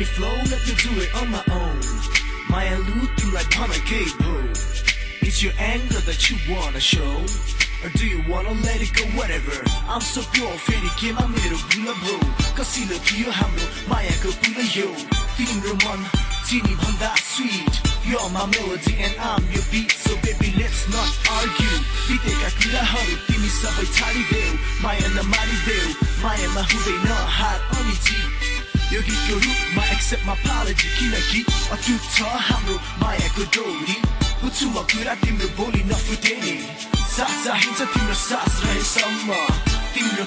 me flow, let me do it on my own. My loot like Panagate Ho. It's your anger that you wanna show. Or do you wanna let it go? Whatever. I'm so pure, faded game, I'm little bula bro. Cause he look you hammer, my echo bula yo. Team Roman, team teeny that sweet. You're my melody and I'm your beat, so baby let's not argue. Biteka kula haru, timi sabai tari deo. Maya na mari deo, maya mahu they not hot on it. Yogi kyo accept मा पालोजी किनकि अटुट छ हाम्रो मायाको डोरी बुझ्छु कुरा तिम्रो बोली नफुटे नि साथ चाहिन्छ तिम्रो सास रहेसम्म तिम्रो